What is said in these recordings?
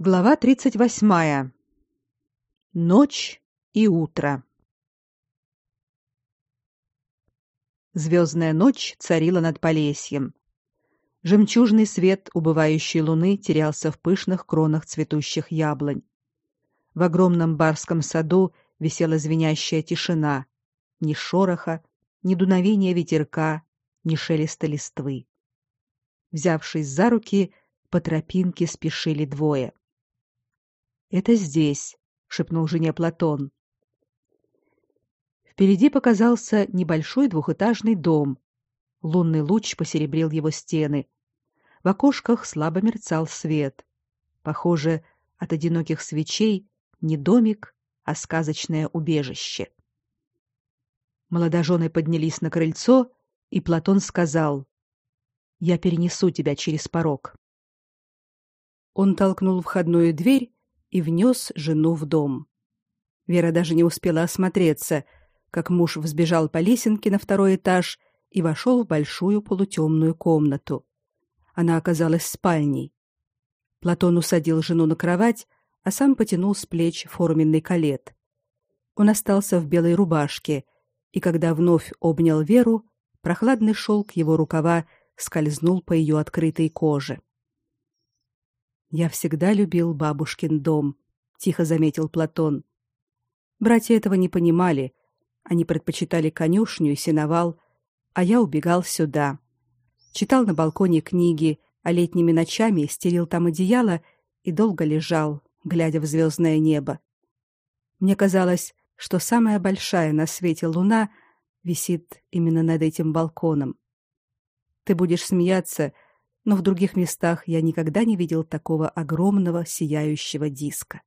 Глава 38. Ночь и утро. Звездная ночь царила над Полесьем. Жемчужный свет убывающей луны терялся в пышных кронах цветущих яблонь. В огромном барском саду висела звенящая тишина, ни шороха, ни дуновения ветерка, ни шелеста листвы. Взявшись за руки, по тропинке спешили двое. Это здесь, шепнул жене Платон. Впереди показался небольшой двухэтажный дом. Лунный луч посеребрил его стены. В окошках слабо мерцал свет. Похоже, от одиноких свечей не домик, а сказочное убежище. Молодожены поднялись на крыльцо, и Платон сказал: "Я перенесу тебя через порог". Он толкнул входную дверь и внес жену в дом. Вера даже не успела осмотреться, как муж взбежал по лесенке на второй этаж и вошел в большую полутемную комнату. Она оказалась спальней. Платон усадил жену на кровать, а сам потянул с плеч форменный калет. Он остался в белой рубашке, и когда вновь обнял Веру, прохладный шелк его рукава скользнул по ее открытой коже. Я всегда любил бабушкин дом, тихо заметил Платон. Братья этого не понимали. Они предпочитали конюшню и сеновал, а я убегал сюда. Читал на балконе книги, а летними ночами стелил там одеяло и долго лежал, глядя в звездное небо. Мне казалось, что самая большая на свете луна висит именно над этим балконом. Ты будешь смеяться, но в других местах я никогда не видел такого огромного сияющего диска.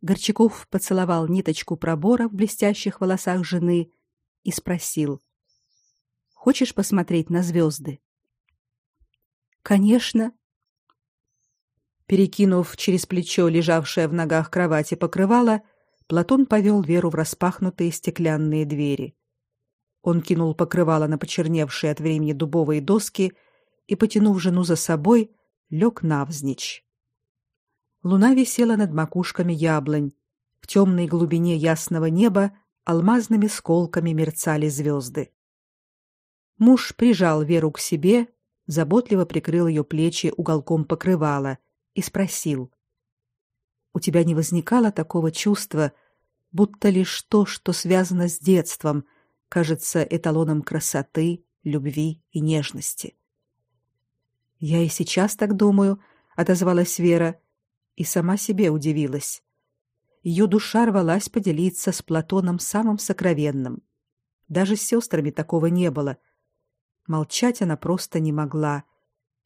Горчаков поцеловал ниточку пробора в блестящих волосах жены и спросил: "Хочешь посмотреть на звезды?" "Конечно." Перекинув через плечо лежавшее в ногах кровати покрывало, Платон повел Веру в распахнутые стеклянные двери. Он кинул покрывало на почерневшие от времени дубовые доски и, потянув жену за собой, лег навзничь. Луна висела над макушками яблонь. В темной глубине ясного неба алмазными сколками мерцали звезды. Муж прижал Веру к себе, заботливо прикрыл ее плечи уголком покрывала и спросил: "У тебя не возникало такого чувства, будто лишь то, что связано с детством, кажется эталоном красоты, любви и нежности?" Я и сейчас так думаю, отозвалась Вера и сама себе удивилась. Ее душа рвалась поделиться с Платоном самым сокровенным. Даже с сестрами такого не было. Молчать она просто не могла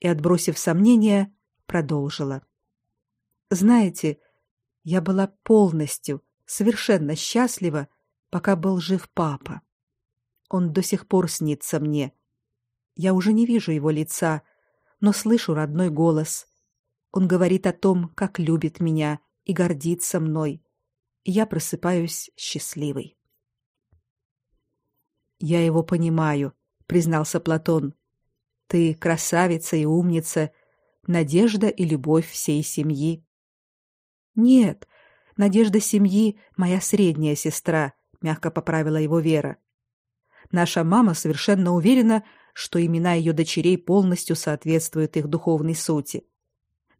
и, отбросив сомнения, продолжила. Знаете, я была полностью, совершенно счастлива, пока был жив папа. Он до сих пор снится мне. Я уже не вижу его лица, но слышу родной голос. Он говорит о том, как любит меня и гордится мной. Я просыпаюсь счастливой. Я его понимаю, признался Платон. Ты красавица и умница, надежда и любовь всей семьи. Нет, надежда семьи моя средняя сестра, мягко поправила его Вера. Наша мама совершенно уверена, что имена ее дочерей полностью соответствуют их духовной сути.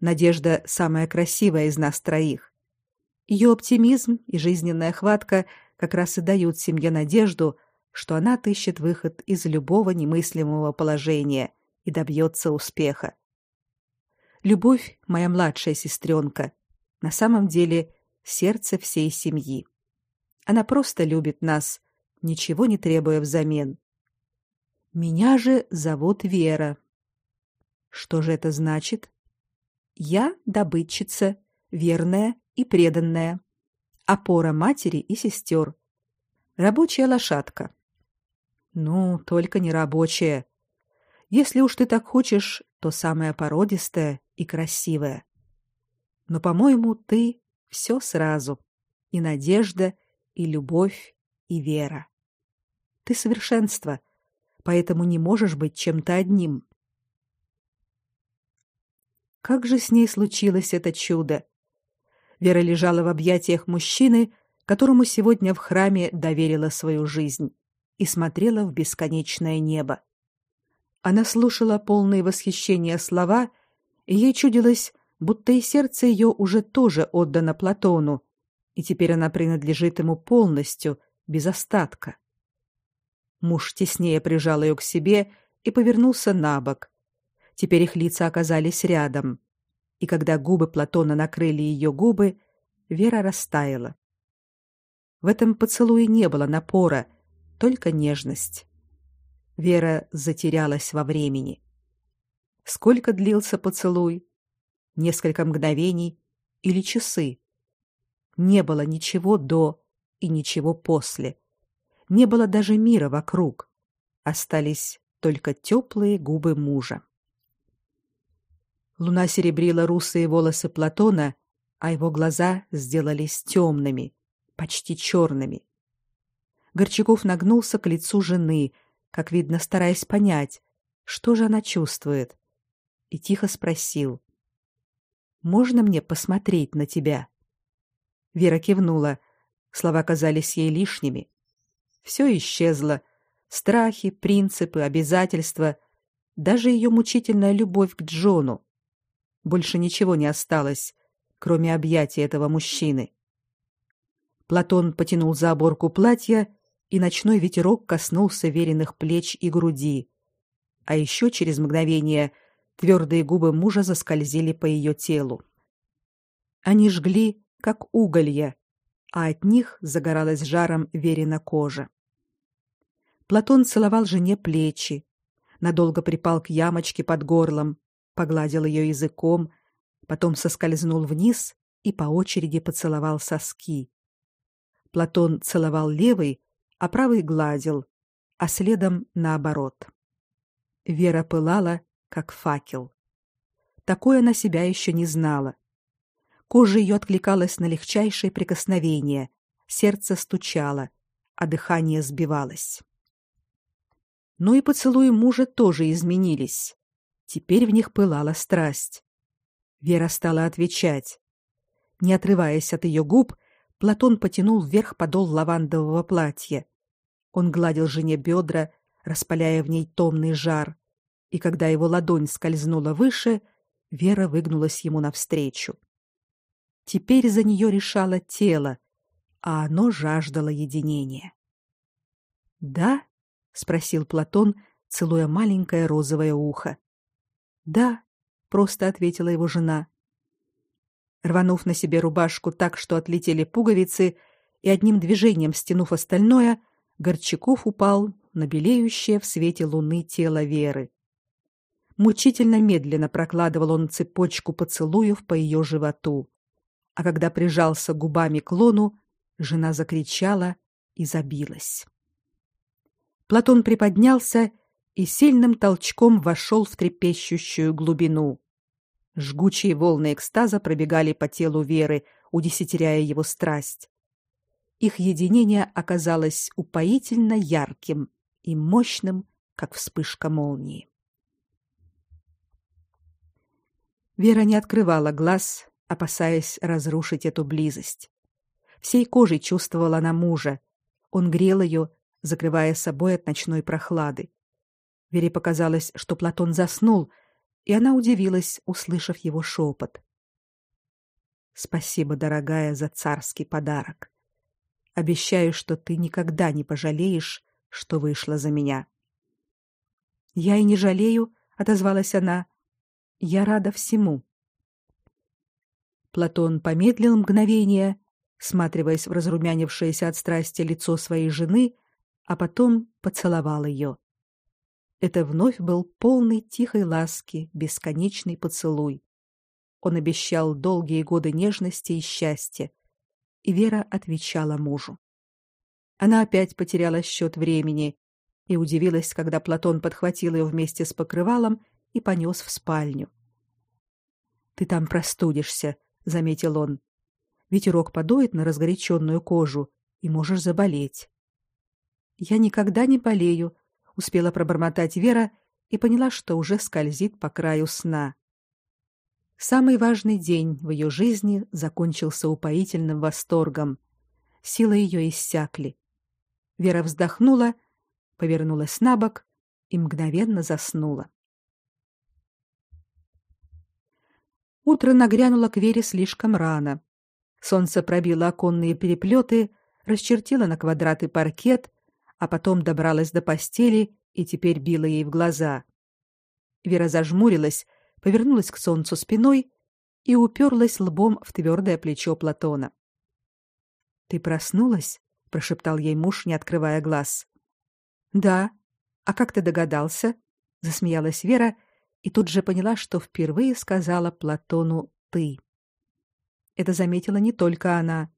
Надежда самая красивая из нас троих. Ее оптимизм и жизненная хватка как раз и дают семье надежду, что она отыщет выход из любого немыслимого положения и добьется успеха. Любовь, моя младшая сестренка, на самом деле сердце всей семьи. Она просто любит нас, ничего не требуя взамен. Меня же зовут Вера. Что же это значит? Я добытчица, верная и преданная, опора матери и сестер, рабочая лошадка. Ну, только не рабочая. Если уж ты так хочешь, то самая породистая и красивая. Но, по-моему, ты все сразу: и надежда, и любовь, и вера. Ты совершенство поэтому не можешь быть чем-то одним. Как же с ней случилось это чудо? Вера лежала в объятиях мужчины, которому сегодня в храме доверила свою жизнь, и смотрела в бесконечное небо. Она слушала полные восхищения слова, и ей чудилось, будто и сердце ее уже тоже отдано Платону, и теперь она принадлежит ему полностью, без остатка. Муж теснее прижал ее к себе и повернулся на бок. Теперь их лица оказались рядом. И когда губы Платона накрыли ее губы, Вера растаяла. В этом поцелуе не было напора, только нежность. Вера затерялась во времени. Сколько длился поцелуй? Несколько мгновений или часы? Не было ничего до и ничего после. Не было даже мира вокруг. Остались только теплые губы мужа. Луна серебрила русые волосы Платона, а его глаза сделались темными, почти черными. Горчаков нагнулся к лицу жены, как видно, стараясь понять, что же она чувствует, и тихо спросил: "Можно мне посмотреть на тебя?" Вера кивнула. Слова казались ей лишними. Все исчезло: страхи, принципы, обязательства, даже ее мучительная любовь к Джону. Больше ничего не осталось, кроме объятий этого мужчины. Платон потянул за оборку платья и ночной ветерок коснулся веренных плеч и груди. А еще через мгновение твердые губы мужа заскользили по ее телу. Они жгли, как уголья, а от них загоралась жаром верена кожа. Платон целовал жене плечи, надолго припал к ямочке под горлом, погладил ее языком, потом соскользнул вниз и по очереди поцеловал соски. Платон целовал левый, а правый гладил, а следом наоборот. Вера пылала, как факел. Такое она себя еще не знала. Кожа ее откликалась на легчайшее прикосновение, сердце стучало, а дыхание сбивалось. Но и поцелуи мужа тоже изменились. Теперь в них пылала страсть. Вера стала отвечать. Не отрываясь от ее губ, Платон потянул вверх подол лавандового платья. Он гладил жене бедра, распаляя в ней томный жар, и когда его ладонь скользнула выше, Вера выгнулась ему навстречу. Теперь за нее решало тело, а оно жаждало единения. "Да?" спросил Платон, целуя маленькое розовое ухо. "Да", просто ответила его жена. Рванув на себе рубашку так, что отлетели пуговицы, и одним движением стянув остальное, Горчаков упал на белеющее в свете луны тело Веры. Мучительно медленно прокладывал он цепочку поцелуев по ее животу. А когда прижался губами к лону, жена закричала и забилась. Платон приподнялся и сильным толчком вошел в трепещущую глубину. Жгучие волны экстаза пробегали по телу Веры, удесятеряя его страсть их единение оказалось упоительно ярким и мощным, как вспышка молнии. Вера не открывала глаз, опасаясь разрушить эту близость. Всей кожей чувствовала она мужа. Он грел ее, закрывая собой от ночной прохлады. Вере показалось, что Платон заснул, и она удивилась, услышав его шепот. Спасибо, дорогая, за царский подарок. Обещаю, что ты никогда не пожалеешь, что вышла за меня. Я и не жалею, отозвалась она. Я рада всему. Платон помедлил мгновение, всматриваясь в разрумянившееся от страсти лицо своей жены, а потом поцеловал ее. Это вновь был полный тихой ласки, бесконечный поцелуй. Он обещал долгие годы нежности и счастья, и Вера отвечала мужу. Она опять потеряла счет времени и удивилась, когда Платон подхватил ее вместе с покрывалом и понес в спальню. Ты там простудишься, заметил он. Ветерок подует на разгоряченную кожу, и можешь заболеть. Я никогда не болею, успела пробормотать Вера и поняла, что уже скользит по краю сна. Самый важный день в ее жизни закончился упоительным восторгом. Силы ее иссякли. Вера вздохнула, повернулась на бок и мгновенно заснула. Утро нагрянуло к Вере слишком рано. Солнце пробило оконные переплеты, расчертило на квадраты паркет, а потом добралось до постели и теперь било ей в глаза. Вера зажмурилась, повернулась к солнцу спиной и уперлась лбом в твердое плечо Платона. Ты проснулась? прошептал ей муж, не открывая глаз. Да. А как ты догадался? засмеялась Вера и тут же поняла, что впервые сказала Платону ты. Это заметила не только она.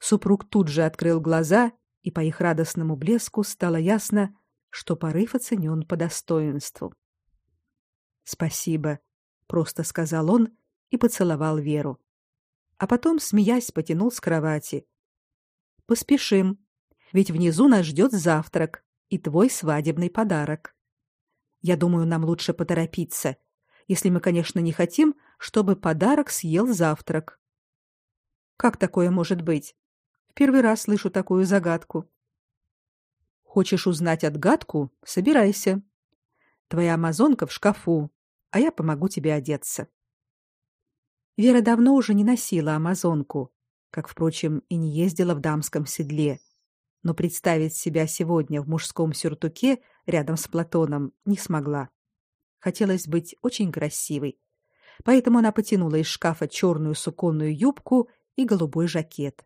Супруг тут же открыл глаза, и по их радостному блеску стало ясно, что порыв оценен по достоинству. Спасибо, просто сказал он и поцеловал Веру. А потом, смеясь, потянул с кровати. Поспешим, ведь внизу нас ждет завтрак и твой свадебный подарок. Я думаю, нам лучше поторопиться, если мы, конечно, не хотим, чтобы подарок съел завтрак. Как такое может быть? В первый раз слышу такую загадку. Хочешь узнать отгадку? Собирайся. Твоя амазонка в шкафу, а я помогу тебе одеться. Вера давно уже не носила амазонку, как впрочем и не ездила в дамском седле. Но представить себя сегодня в мужском сюртуке рядом с Платоном не смогла. Хотелось быть очень красивой. Поэтому она потянула из шкафа черную суконную юбку и голубой жакет.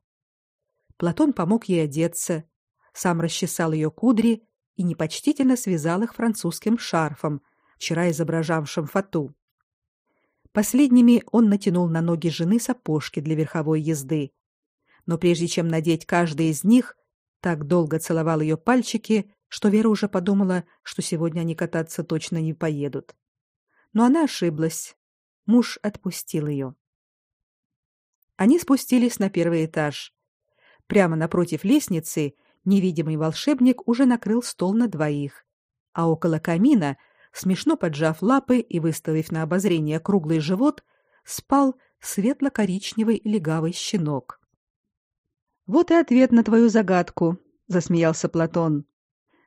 Платон помог ей одеться, сам расчесал ее кудри и непочтительно связал их французским шарфом, вчера изображавшим фату. Последними он натянул на ноги жены сапожки для верховой езды. Но прежде чем надеть каждый из них, так долго целовал ее пальчики, что Вера уже подумала, что сегодня они кататься точно не поедут. Но она ошиблась. Муж отпустил ее. Они спустились на первый этаж. Прямо напротив лестницы невидимый волшебник уже накрыл стол на двоих, а около камина, смешно поджав лапы и выставив на обозрение круглый живот, спал светло-коричневый легавый щенок. Вот и ответ на твою загадку, засмеялся Платон.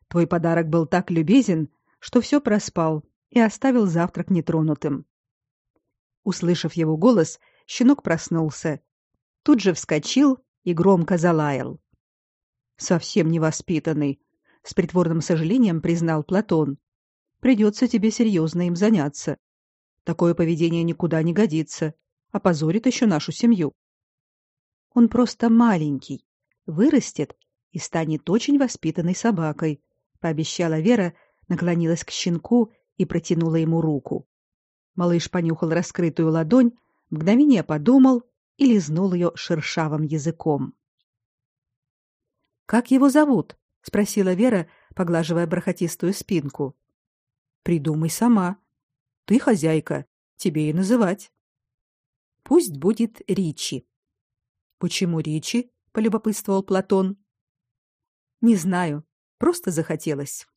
Твой подарок был так любезен, что все проспал и оставил завтрак нетронутым. Услышав его голос, щенок проснулся, тут же вскочил и громко залаял совсем невоспитанный, с притворным сожалением признал Платон. Придется тебе серьезно им заняться. Такое поведение никуда не годится, опозорит еще нашу семью. Он просто маленький, вырастет и станет очень воспитанной собакой, пообещала Вера, наклонилась к щенку и протянула ему руку. Малыш понюхал раскрытую ладонь, мгновение подумал и лизнул ее шершавым языком. Как его зовут? спросила Вера, поглаживая бархатистую спинку. Придумай сама. Ты хозяйка, тебе и называть. Пусть будет Ричи. Почему Ричи? полюбопытствовал Платон. Не знаю, просто захотелось.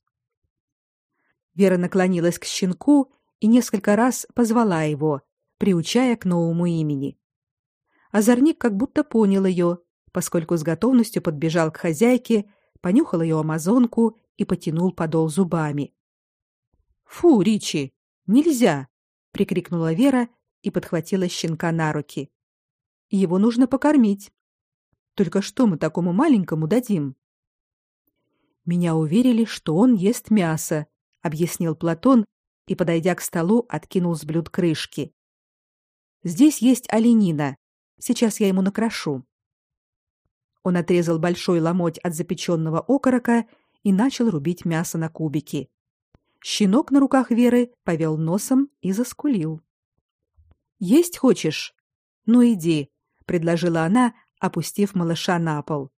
Вера наклонилась к щенку и несколько раз позвала его, приучая к новому имени. Озорник как будто понял ее поскольку с готовностью подбежал к хозяйке, понюхал ее амазонку и потянул подол зубами. "Фу, Ричи, нельзя", прикрикнула Вера и подхватила щенка на руки. "Его нужно покормить. Только что мы такому маленькому дадим?" Меня уверили, что он ест мясо, объяснил Платон и, подойдя к столу, откинул с блюд крышки. Здесь есть оленина. Сейчас я ему накрошу. Он отрезал большой ломоть от запеченного окорока и начал рубить мясо на кубики. Щенок на руках Веры повел носом и заскулил. Есть хочешь? Ну иди, предложила она, опустив малыша на пол.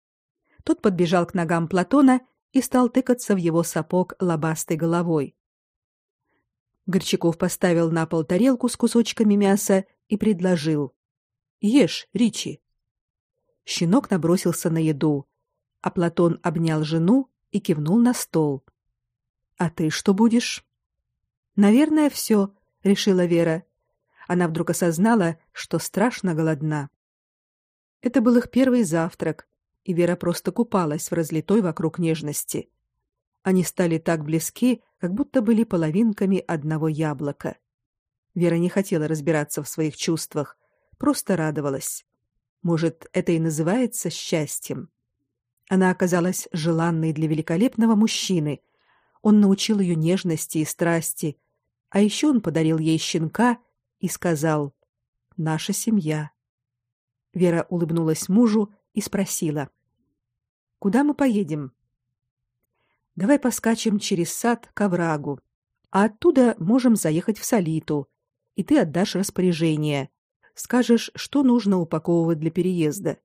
Тот подбежал к ногам Платона и стал тыкаться в его сапог лобастой головой. Горчаков поставил на пол тарелку с кусочками мяса и предложил: "Ешь, Ричи". Щенок набросился на еду, а Платон обнял жену и кивнул на стол. А ты что будешь? Наверное, все, решила Вера. она вдруг осознала, что страшно голодна. Это был их первый завтрак, и Вера просто купалась в разлитой вокруг нежности. Они стали так близки, как будто были половинками одного яблока. Вера не хотела разбираться в своих чувствах, просто радовалась. Может, это и называется счастьем. Она оказалась желанной для великолепного мужчины. Он научил ее нежности и страсти, а еще он подарил ей щенка и сказал: "Наша семья". Вера улыбнулась мужу и спросила: "Куда мы поедем?" "Давай поскачем через сад к оврагу, а оттуда можем заехать в Солиту, и ты отдашь распоряжение. Скажешь, что нужно упаковывать для переезда.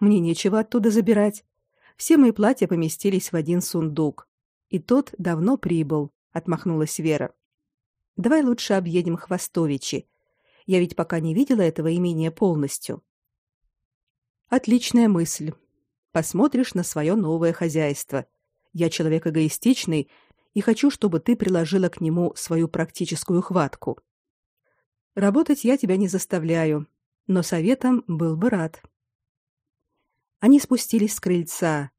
Мне нечего оттуда забирать. Все мои платья поместились в один сундук, и тот давно прибыл, отмахнулась Вера. Давай лучше объедем Хвостовичи. Я ведь пока не видела этого имения полностью. Отличная мысль. Посмотришь на свое новое хозяйство. Я человек эгоистичный и хочу, чтобы ты приложила к нему свою практическую хватку. Работать я тебя не заставляю, но советом был бы рад. Они спустились с крыльца.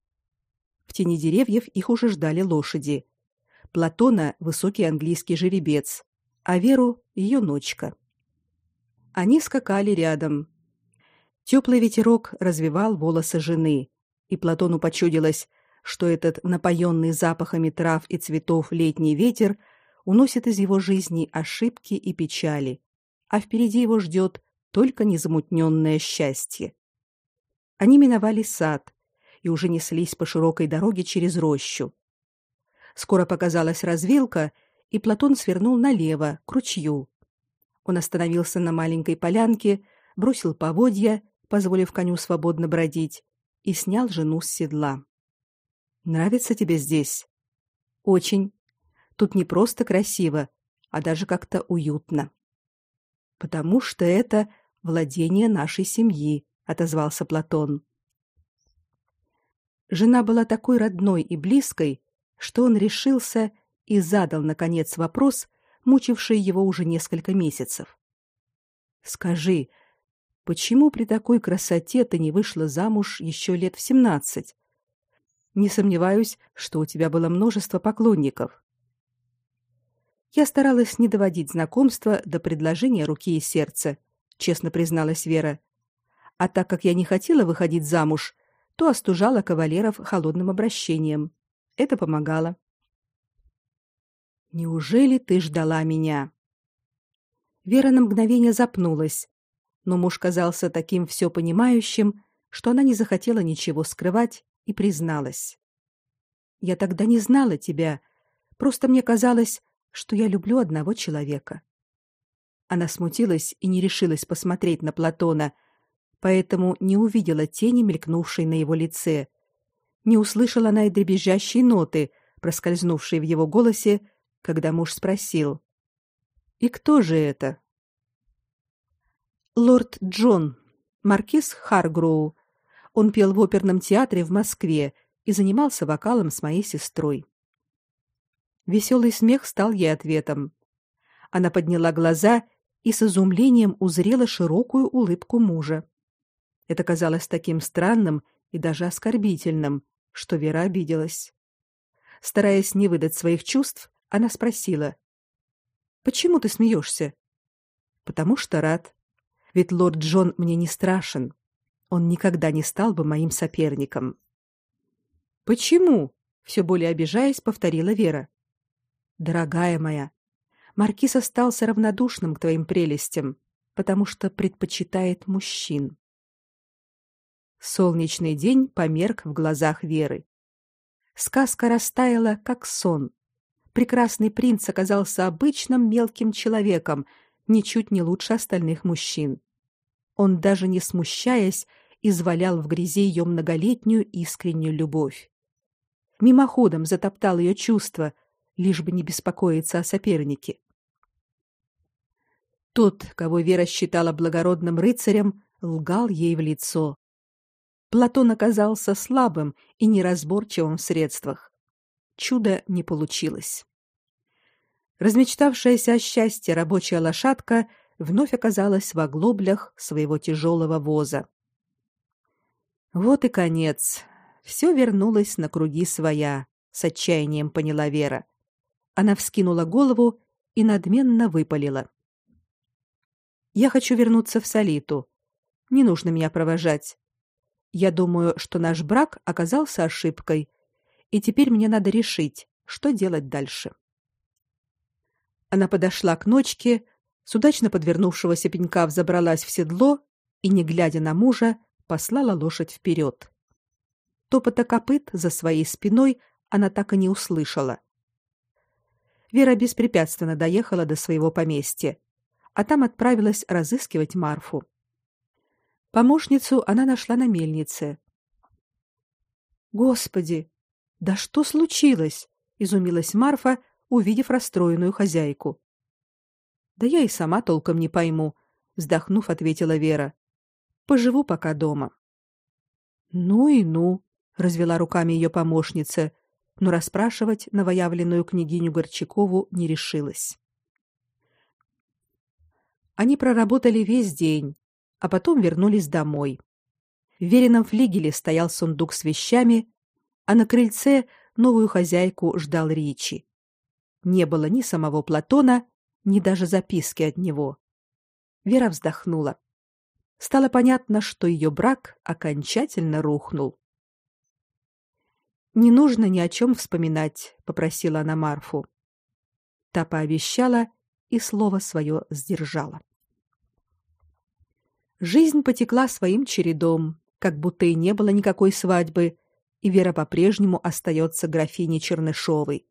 В тени деревьев их уже ждали лошади. Платона высокий английский жеребец, а Веру ее ночка. Они скакали рядом. Теплый ветерок развивал волосы жены, и Платону почудилось, что этот напоенный запахами трав и цветов летний ветер уносит из его жизни ошибки и печали, а впереди его ждет только незамутненное счастье. Они миновали сад и уже неслись по широкой дороге через рощу. Скоро показалась развилка, и Платон свернул налево, к ручью. Он остановился на маленькой полянке, бросил поводья, позволив коню свободно бродить, и снял жену с седла. Нравится тебе здесь? Очень. Тут не просто красиво, а даже как-то уютно. Потому что это владение нашей семьи, отозвался Платон. Жена была такой родной и близкой, что он решился и задал наконец вопрос, мучивший его уже несколько месяцев. Скажи, почему при такой красоте ты не вышла замуж еще лет в семнадцать? Не сомневаюсь, что у тебя было множество поклонников. Я старалась не доводить знакомства до предложения руки и сердца, честно призналась Вера. А так как я не хотела выходить замуж, то остужала кавалеров холодным обращением. Это помогало. Неужели ты ждала меня? Вера на мгновение запнулась, но муж казался таким все понимающим, что она не захотела ничего скрывать и призналась: "Я тогда не знала тебя, просто мне казалось, что я люблю одного человека". Она смутилась и не решилась посмотреть на Платона, поэтому не увидела тени, мелькнувшей на его лице. Не услышала она и дребезжащей ноты, проскользнувшей в его голосе, когда муж спросил: "И кто же это?" Лорд Джон, маркиз Харгроу. Он пел в оперном театре в Москве и занимался вокалом с моей сестрой. Веселый смех стал ей ответом. Она подняла глаза и с изумлением узрела широкую улыбку мужа. Это казалось таким странным и даже оскорбительным, что Вера обиделась. Стараясь не выдать своих чувств, она спросила: "Почему ты смеешься?" "Потому что рад. Ведь лорд Джон мне не страшен. Он никогда не стал бы моим соперником". "Почему?" все более обижаясь, повторила Вера. "Дорогая моя, маркиз остался равнодушным к твоим прелестям, потому что предпочитает мужчин. Солнечный день померк в глазах Веры. Сказка растаяла, как сон. Прекрасный принц оказался обычным мелким человеком, ничуть не лучше остальных мужчин. Он даже не смущаясь, извалял в грязи ее многолетнюю искреннюю любовь. Мимоходом затоптал ее чувства, лишь бы не беспокоиться о сопернике. Тот, кого Вера считала благородным рыцарем, лгал ей в лицо. Платон оказался слабым и неразборчивым в средствах. Чудо не получилось. Размечтавшаяся о счастье рабочая лошадка вновь оказалась в оглоблях своего тяжелого воза. Вот и конец. Все вернулось на круги своя, с отчаянием поняла Вера. Она вскинула голову и надменно выпалила: Я хочу вернуться в Солиту. Не нужно меня провожать. Я думаю, что наш брак оказался ошибкой, и теперь мне надо решить, что делать дальше. Она подошла к ночке, с удачно подвернувшегося пенька взобралась в седло и, не глядя на мужа, послала лошадь вперед. Топота копыт за своей спиной она так и не услышала. Вера беспрепятственно доехала до своего поместья, а там отправилась разыскивать Марфу. Помощницу она нашла на мельнице. Господи, да что случилось? изумилась Марфа, увидев расстроенную хозяйку. Да я и сама толком не пойму, вздохнув, ответила Вера. Поживу пока дома. Ну и ну, развела руками ее помощница, но расспрашивать новоявленную княгиню Горчакову не решилась. Они проработали весь день, а потом вернулись домой. В веренном флигеле стоял сундук с вещами, а на крыльце новую хозяйку ждал Ричи. Не было ни самого Платона, ни даже записки от него. Вера вздохнула. Стало понятно, что ее брак окончательно рухнул. Не нужно ни о чем вспоминать, попросила она Марфу. Та пообещала и слово свое сдержала. Жизнь потекла своим чередом, как будто и не было никакой свадьбы, и Вера по-прежнему остается графиней Чернышовой.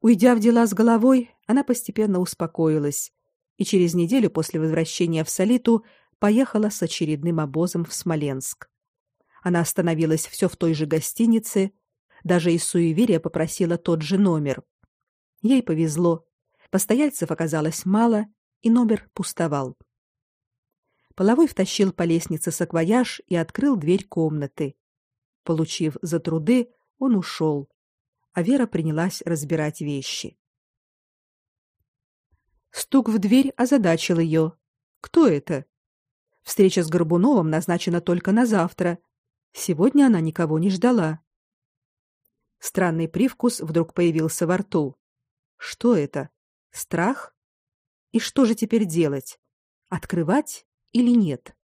Уйдя в дела с головой, она постепенно успокоилась и через неделю после возвращения в Солиту поехала с очередным обозом в Смоленск. Она остановилась все в той же гостинице, даже из суеверия попросила тот же номер. Ей повезло. Постояльцев оказалось мало, и номер пустовал. Половой втащил по лестнице саквояж и открыл дверь комнаты. Получив за труды, он ушел, а Вера принялась разбирать вещи. Стук в дверь озадачил ее. Кто это? Встреча с Горбуновым назначена только на завтра. Сегодня она никого не ждала. Странный привкус вдруг появился во рту. Что это? Страх? И что же теперь делать? Открывать или нет.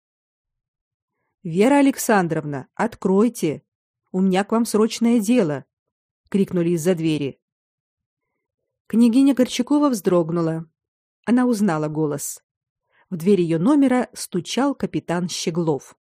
Вера Александровна, откройте. У меня к вам срочное дело, крикнули из-за двери. Княгиня Горчакова вздрогнула. Она узнала голос. В дверь ее номера стучал капитан Щеглов.